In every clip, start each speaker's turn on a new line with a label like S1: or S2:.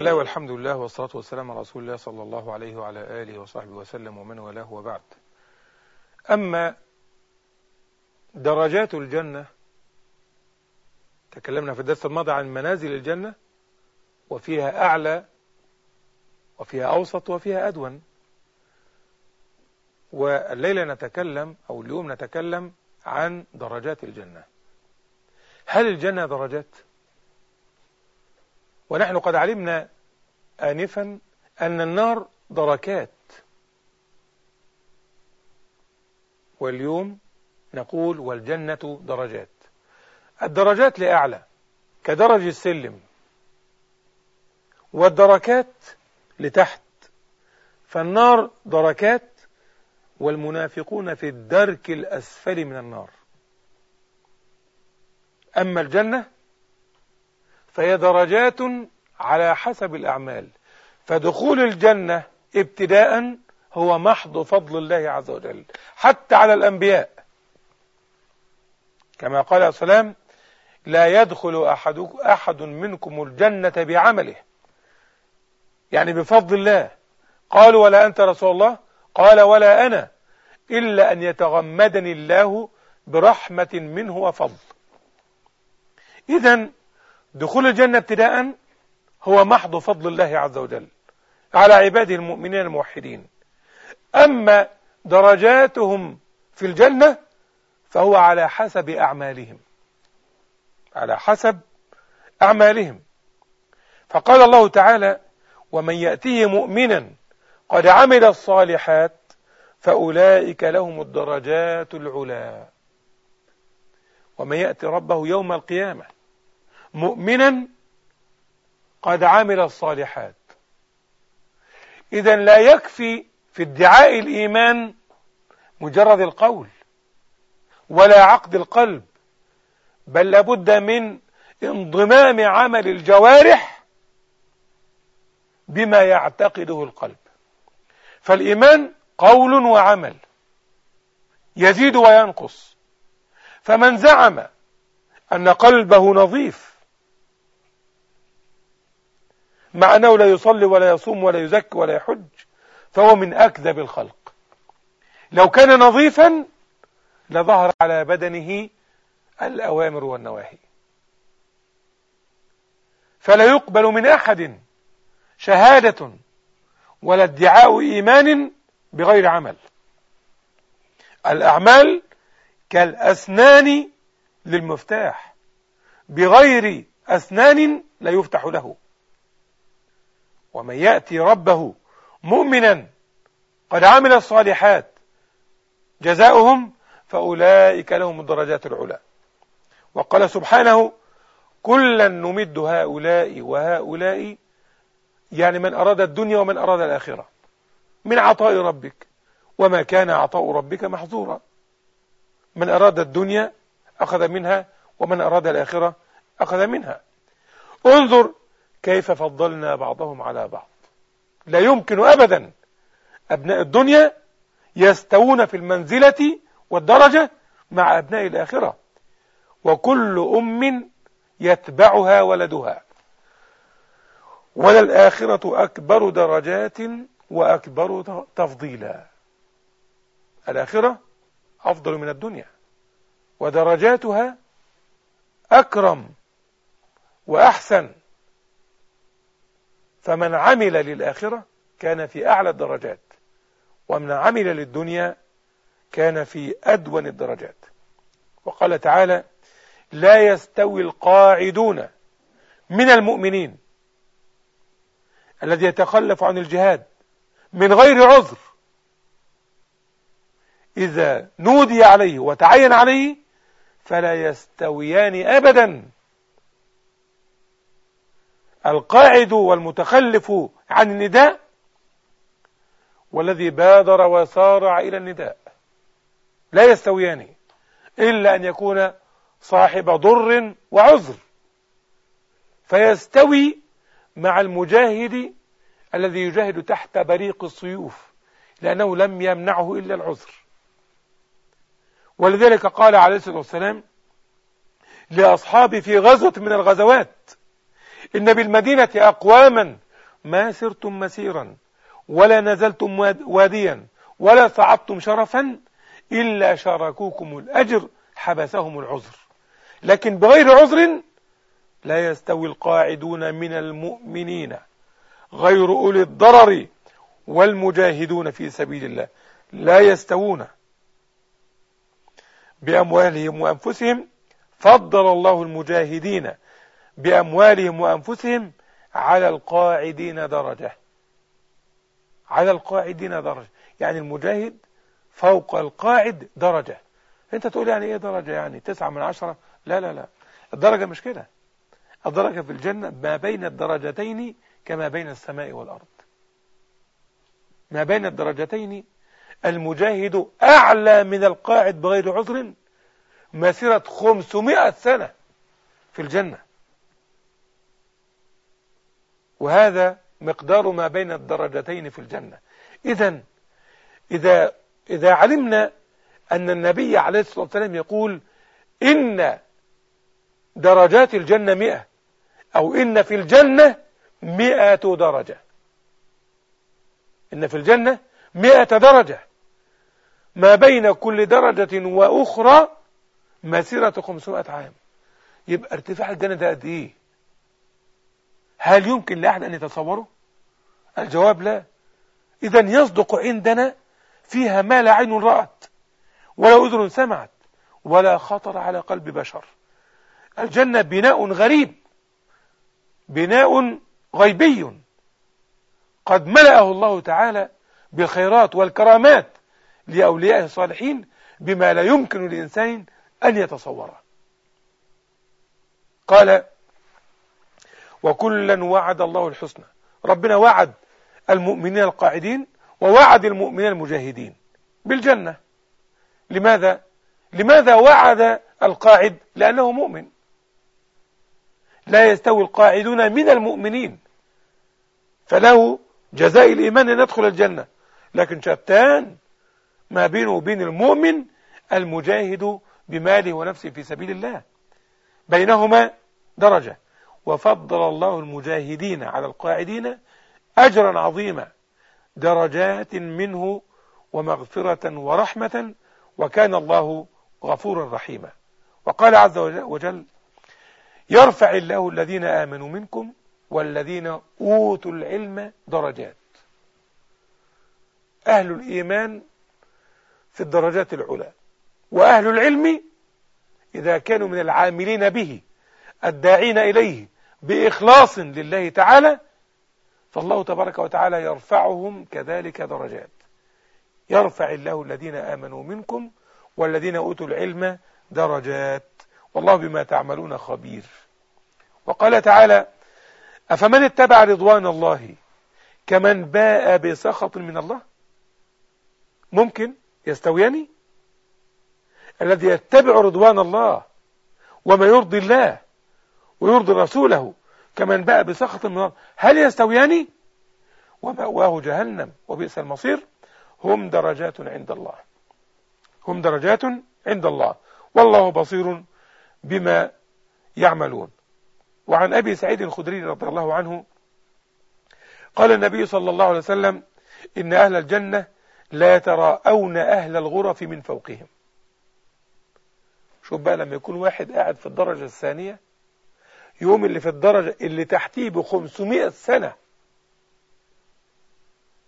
S1: الله والحمد لله والصلاة والسلام على رسول الله صلى الله عليه وعلى آله وصحبه وسلم ومن والاه وبعد. أما درجات الجنة تكلمنا في الدرس الماضي عن منازل الجنة وفيها أعلى وفيها أوسط وفيها أدون. والليلة نتكلم أو اليوم نتكلم عن درجات الجنة. هل الجنة درجات؟ ونحن قد علمنا آنفا أن النار دركات. واليوم نقول والجنة درجات. الدرجات لأعلى كدرج السلم. والدركات لتحت. فالنار دركات والمنافقون في الدرك الأسفل من النار. أما الجنة فهي درجات على حسب الأعمال. فدخول الجنة ابتداء هو محض فضل الله عز وجل. حتى على الأنبياء. كما قال السلام لا يدخل أحد, أحد منكم الجنة بعمله. يعني بفضل الله. قالوا ولا أنت رسول الله؟ قال ولا أنا. إلا أن يتغمدني الله برحمة منه وفضل. إذا دخول الجنة ابتداء هو محض فضل الله عز وجل على عباده المؤمنين الموحدين. أما درجاتهم في الجنة فهو على حسب أعمالهم. على حسب أعمالهم. فقال الله تعالى ومن يأتيه مؤمنا قد عمل الصالحات فأولئك لهم الدرجات العلا. ومن يأتي ربه يوم القيامة مؤمنا قد عمل الصالحات. إذا لا يكفي في ادعاء الإيمان مجرد القول ولا عقد القلب بل لابد من انضمام عمل الجوارح بما يعتقده القلب. فالإيمان قول وعمل يزيد وينقص. فمن زعم أن قلبه نظيف مع أنه لا يصلي ولا يصوم ولا يزكي ولا يحج فهو من أكذب الخلق. لو كان نظيفا لظهر على بدنه الأوامر والنواهي. فلا يقبل من أحد شهادة ولا ادعاء إيمان بغير عمل. الأعمال كالأسنان للمفتاح بغير أسنان لا يفتح له. ومن يأتي ربه مؤمنا قد عمل الصالحات جزاؤهم فأولئك لهم الدرجات العلى. وقال سبحانه كلا نمد هؤلاء وهؤلاء يعني من أراد الدنيا ومن أراد الآخرة. من عطاء ربك وما كان عطاء ربك محظورا. من أراد الدنيا أخذ منها ومن أراد الآخرة أخذ منها. انظر كيف فضلنا بعضهم على بعض. لا يمكن أبدا. أبناء الدنيا يستوون في المنزلة والدرجة مع أبناء الآخرة. وكل أم يتبعها ولدها. وللآخرة أكبر درجات وأكبر تفضيلا. الآخرة أفضل من الدنيا. ودرجاتها أكرم وأحسن. فمن عمل للآخرة كان في أعلى الدرجات ومن عمل للدنيا كان في أدون الدرجات. وقال تعالى لا يستوي القاعدون من المؤمنين الذي يتخلف عن الجهاد من غير عذر. إذا نودي عليه وتعين عليه فلا يستويان أبدا القاعد والمتخلف عن النداء والذي بادر وسارع إلى النداء لا يستويان إلا أن يكون صاحب ضر وعذر فيستوي مع المجاهد الذي يجاهد تحت بريق السيوف لأنه لم يمنعه إلا العذر ولذلك قال عليه الصلاة والسلام لأصحابه في غزوة من الغزوات إن بالمدينة أقواما ما سرتم مسيرا ولا نزلتم واديا ولا صعدتم شرفا إلا شاركوكم الأجر حبسهم العذر. لكن بغير عذر لا يستوي القاعدون من المؤمنين غير أولي الضرر والمجاهدون في سبيل الله. لا يستوون بأموالهم وأنفسهم. فضل الله المجاهدين بأموالهم وأنفسهم على القاعدين درجة. على القاعدين درجة. يعني المجاهد فوق القاعد درجة. أنت تقول يعني إيه درجة؟ يعني تسعة من عشرة؟ لا لا لا. الدرجة مش كده. الدرجة في الجنة ما بين الدرجتين كما بين السماء والأرض. ما بين الدرجتين. المجاهد أعلى من القاعد بغير عذر. مسيرة خمسمائة سنة في الجنة. وهذا مقدار ما بين الدرجتين في الجنة. إذا إذا إذا علمنا أن النبي عليه الصلاة والسلام يقول إن درجات الجنة مئة أو إن في الجنة مئة درجة. إن في الجنة مئة درجة. ما بين كل درجة وأخرى مسيرة 500 عام. يبقى ارتفاع الجنة ده قد إيه؟ هل يمكن لأحد أن يتصوره؟ الجواب لا. إذا يصدق عندنا فيها ما لا عين رأت ولا أذن سمعت ولا خطر على قلب بشر. الجنة بناء غريب بناء غيبي. قد ملأه الله تعالى بالخيرات والكرامات لأوليائه الصالحين بما لا يمكن لإنسان أن يتصوره. قال وكلا وعد الله الحسنى. ربنا وعد المؤمنين القاعدين ووعد المؤمنين المجاهدين بالجنة. لماذا؟ لماذا وعد القاعد؟ لأنه مؤمن. لا يستوي القاعدون من المؤمنين. فله جزاء الإيمان أن يدخل الجنة. لكن شتان ما بينه وبين المؤمن المجاهد بماله ونفسه في سبيل الله. بينهما درجة. وفضل الله المجاهدين على القاعدين أجرا عظيما درجات منه ومغفرة ورحمة وكان الله غفورا رحيما. وقال عز وجل يرفع الله الذين آمنوا منكم والذين أوتوا العلم درجات. أهل الإيمان في الدرجات العلى وأهل العلم إذا كانوا من العاملين به الداعين إليه بإخلاص لله تعالى فالله تبارك وتعالى يرفعهم كذلك درجات. يرفع الله الذين آمنوا منكم والذين أوتوا العلم درجات. والله بما تعملون خبير. وقال تعالى أفمن اتبع رضوان الله كمن باء بسخط من الله؟ ممكن يستويان؟ الذي يتبع رضوان الله وما يرضي الله ويرضي رسوله كمن باء بسخط من هل يستويان؟ ومأواه جهنم وبئس المصير. هم درجات عند الله. هم درجات عند الله. والله بصير بما يعملون. وعن أبي سعيد الخدري رضي الله عنه قال النبي صلى الله عليه وسلم إن أهل الجنة لا يتراءون أهل الغرف من فوقهم. شوف بقى لما يكون واحد قاعد في الدرجة الثانية يوم اللي في الدرجة اللي تحتيه ب 500 سنة.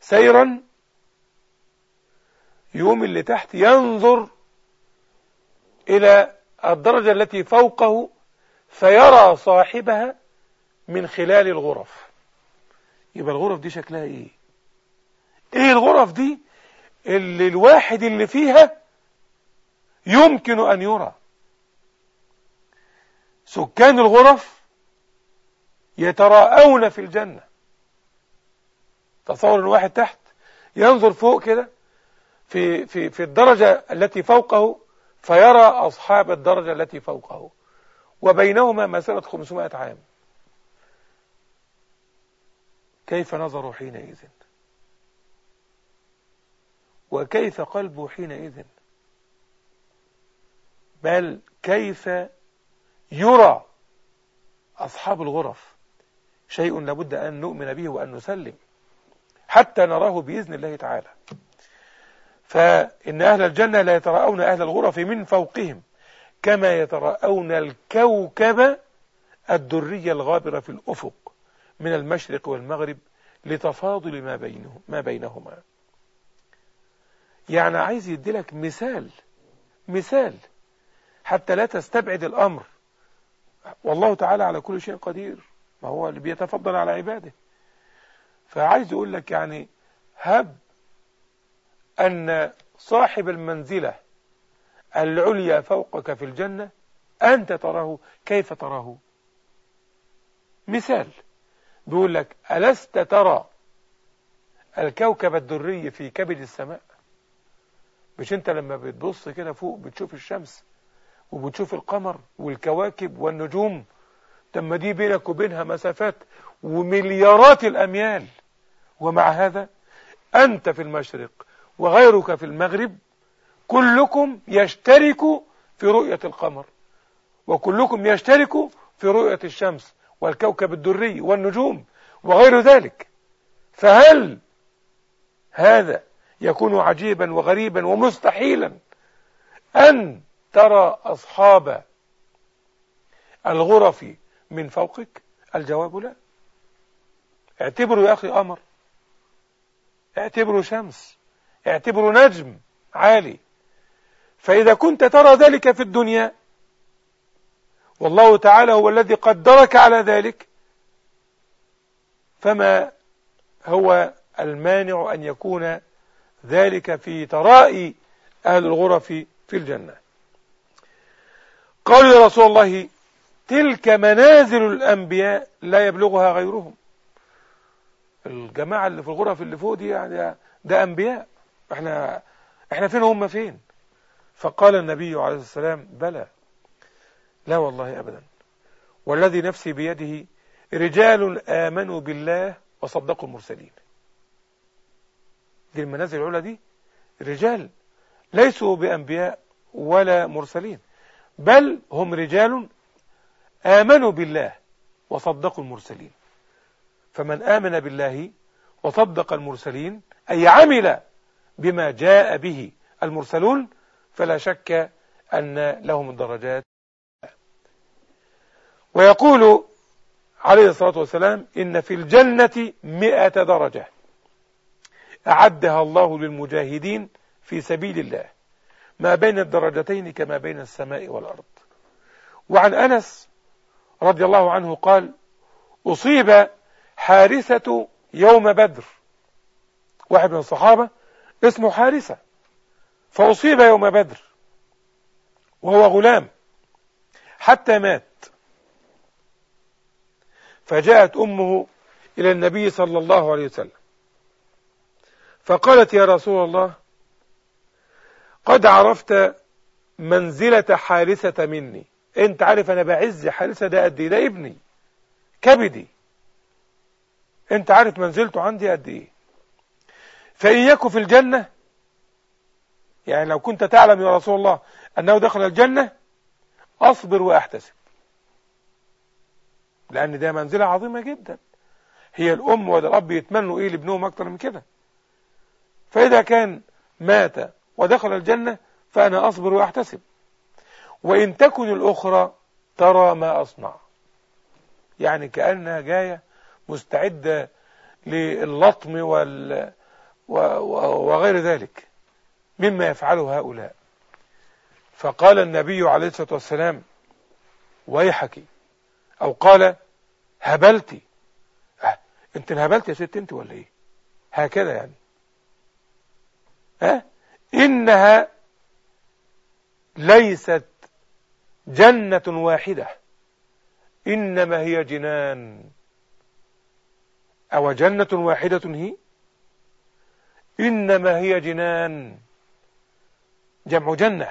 S1: سيرا يوم اللي تحت ينظر إلى الدرجة التي فوقه فيرى صاحبها من خلال الغرف. يبقى الغرف دي شكلها إيه؟ إيه الغرف دي اللي الواحد اللي فيها يمكن أن يرى؟ سكان الغرف يتراءون في الجنة. تصور الواحد تحت ينظر فوق كده في في في الدرجة التي فوقه فيرى أصحاب الدرجة التي فوقه وبينهما مسيرة 500 عام. كيف نظروا حينئذ؟ وكيف قلبه حينئذ؟ بل كيف يرى أصحاب الغرف شيء لابد أن نؤمن به وأن نسلم حتى نراه بإذن الله تعالى. فإن أهل الجنة لا يتراءون أهل الغرف من فوقهم كما يتراءون الكوكب الدري الغابر في الأفق من المشرق والمغرب لتفاضل ما, بينه ما بينهما. يعني عايز يديلك مثال مثال حتى لا تستبعد الأمر والله تعالى على كل شيء قدير. ما هو اللي بيتفضل على عباده. فعايز يقول لك يعني هب أن صاحب المنزلة العليا فوقك في الجنة أنت تراه كيف تراه. مثال. بيقول لك ألست ترى الكوكب الدري في كبد السماء؟ مش أنت لما بتبص كده فوق بتشوف الشمس وبتشوف القمر والكواكب والنجوم تم دي بينك وبينها مسافات ومليارات الأميال. ومع هذا أنت في المشرق وغيرك في المغرب كلكم يشترك في رؤية القمر وكلكم يشترك في رؤية الشمس والكوكب الدري والنجوم وغير ذلك. فهل هذا يكون عجيبا وغريبا ومستحيلا أن ترى أصحاب الغرف من فوقك؟ الجواب لا. اعتبروا يا أخي قمر اعتبروا شمس. اعتبروا نجم عالي. فإذا كنت ترى ذلك في الدنيا والله تعالى هو الذي قدرك على ذلك فما هو المانع أن يكون ذلك في ترائي أهل الغرف في الجنة؟ قالوا يا رسول الله تلك منازل الأنبياء لا يبلغها غيرهم. الجماعة اللي في الغرف اللي فوق دي يعني ده أنبياء. إحنا إحنا فين هم فين؟ فقال النبي عليه السلام بلى. لا والله أبدا. والذي نفسي بيده رجال آمنوا بالله وصدقوا المرسلين. دي المنازل العلى دي رجال ليسوا بأنبياء ولا مرسلين. بل هم رجال آمنوا بالله وصدقوا المرسلين. فمن آمن بالله وصدق المرسلين أي عمل بما جاء به المرسلون فلا شك أن لهم الدرجات. ويقول عليه الصلاة والسلام إن في الجنة مئة درجة أعدها الله للمجاهدين في سبيل الله. ما بين الدرجتين كما بين السماء والأرض. وعن أنس رضي الله عنه قال أصيب حارثة يوم بدر. واحد من الصحابة اسمه حارثة فأصيب يوم بدر وهو غلام حتى مات. فجاءت أمه إلى النبي صلى الله عليه وسلم فقالت يا رسول الله قد عرفت منزلة حارثة مني. انت عارف أنا بعز حارثة ده قد إيه؟ ده ابني. كبدي. انت عارف منزلته عندي قد إيه؟ فإن في الجنة. يعني لو كنت تعلم يا رسول الله أنه دخل الجنة أصبر وأحتسب. لأن ده منزلة عظيمة جدا. هي الأم والأب يتمنوا إيه لابنهم أكتر من كده؟ فإذا كان مات ودخل الجنة فأنا أصبر وأحتسب. وإن تكن الأخرى ترى ما أصنع. يعني كأنها جاية مستعدة للطم وال وغير ذلك مما يفعله هؤلاء. فقال النبي عليه الصلاة والسلام ويحك أو قال هبلتي أه أنت انهبلت يا ست أنت ولا إيه؟ هكذا يعني. أه؟ إنها ليست جنة واحدة. إنما هي جنان. أو جنة واحدة هي؟ إنما هي جنان. جمع جنة.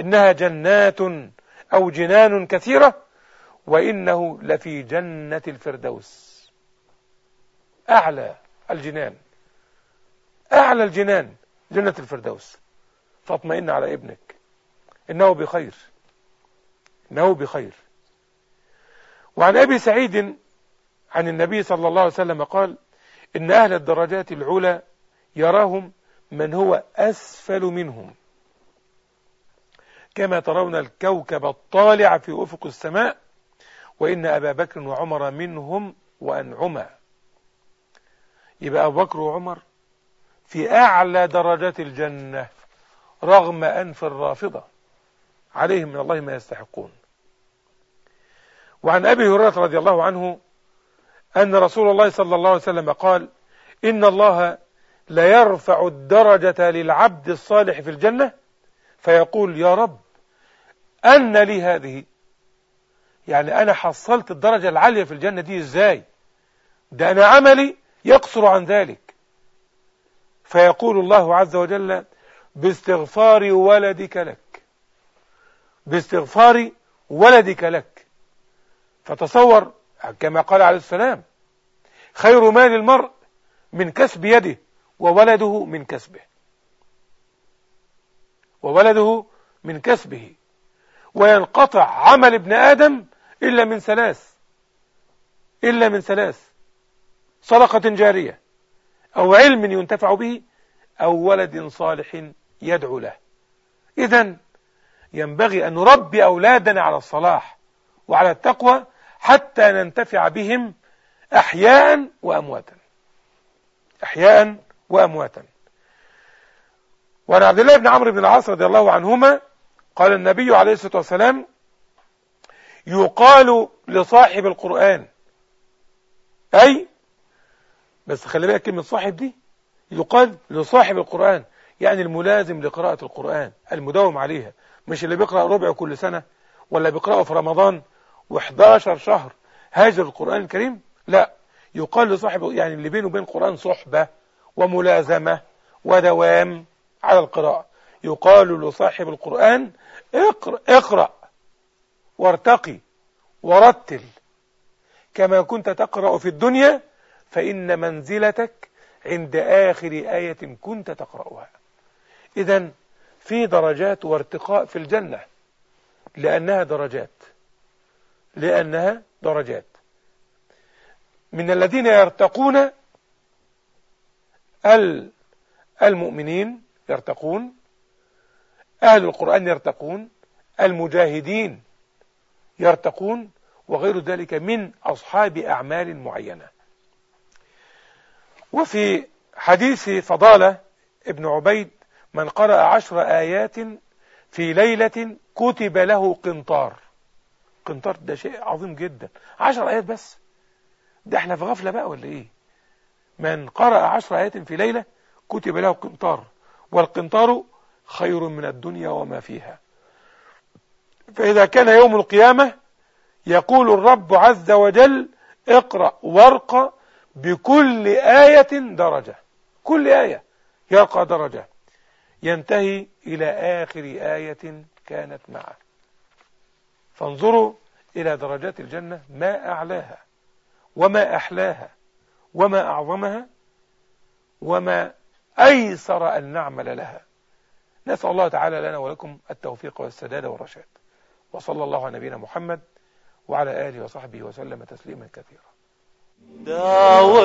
S1: إنها جنات أو جنان كثيرة وإنه لفي جنة الفردوس. أعلى الجنان. أعلى الجنان. جنة الفردوس. فاطمئن على ابنك. إنه بخير. إنه بخير. وعن أبي سعيد عن النبي صلى الله عليه وسلم قال إن أهل الدرجات العلى يراهم من هو أسفل منهم. كما ترون الكوكب الطالع في أفق السماء وإن أبا بكر وعمر منهم وأنعما. يبقى أبو بكر وعمر في أعلى درجات الجنة رغم أنف الرافضة. عليهم من الله ما يستحقون. وعن أبي هريرة رضي الله عنه أن رسول الله صلى الله عليه وسلم قال إن الله ليرفع الدرجة للعبد الصالح في الجنة فيقول يا رب أن لي هذه. يعني أنا حصلت الدرجة العالية في الجنة دي إزاي؟ ده أنا عملي يقصر عن ذلك. فيقول الله عز وجل باستغفار ولدك لك. باستغفار ولدك لك. فتصور كما قال عليه السلام خير مال المرء من كسب يده وولده من كسبه. وولده من كسبه. وينقطع عمل ابن آدم إلا من ثلاث. إلا من ثلاث. صدقة جارية. أو علم ينتفع به أو ولد صالح يدعو له. إذا ينبغي أن نربي أولادنا على الصلاح وعلى التقوى حتى ننتفع بهم أحياء وأمواتا. أحياء وأمواتا. وعن عبد الله بن عمرو بن العاص رضي الله عنهما قال النبي عليه الصلاة والسلام يقال لصاحب القرآن أي بس خلي بالك كلمة صاحب دي يقال لصاحب القرآن يعني الملازم لقراءة القرآن المداوم عليها مش اللي بيقرأ ربع كل سنة ولا بيقرأه في رمضان و11 شهر. هاجر القرآن الكريم لا يقال لصاحب يعني اللي بينه وبين القرآن صحبة وملازمة ودوام على القراءة. يقال لصاحب القرآن اقرأ, اقرأ وارتقي ورتل كما كنت تقرأ في الدنيا فإن منزلتك عند آخر آية كنت تقرأها. إذا في درجات وارتقاء في الجنة لأنها درجات لأنها درجات. من الذين يرتقون المؤمنين يرتقون أهل القرآن يرتقون المجاهدين يرتقون وغير ذلك من أصحاب أعمال معينة. وفي حديث فضالة ابن عبيد من قرأ عشر آيات في ليلة كتب له قنطار. قنطار ده شيء عظيم جدا. عشر آيات بس؟ ده إحنا في غفلة بقى ولا إيه؟ من قرأ عشر آيات في ليلة كتب له قنطار. والقنطار خير من الدنيا وما فيها. فإذا كان يوم القيامة يقول الرب عز وجل اقرأ وارقى بكل آية درجة. كل آية يرقى درجة. ينتهي إلى آخر آية كانت معه. فانظروا إلى درجات الجنة ما أعلاها وما أحلاها وما أعظمها وما أيسر أن نعمل لها. نسأل الله تعالى لنا ولكم التوفيق والسداد والرشاد. وصلى الله على نبينا محمد وعلى آله وصحبه وسلم تسليما كثيرا. دعوة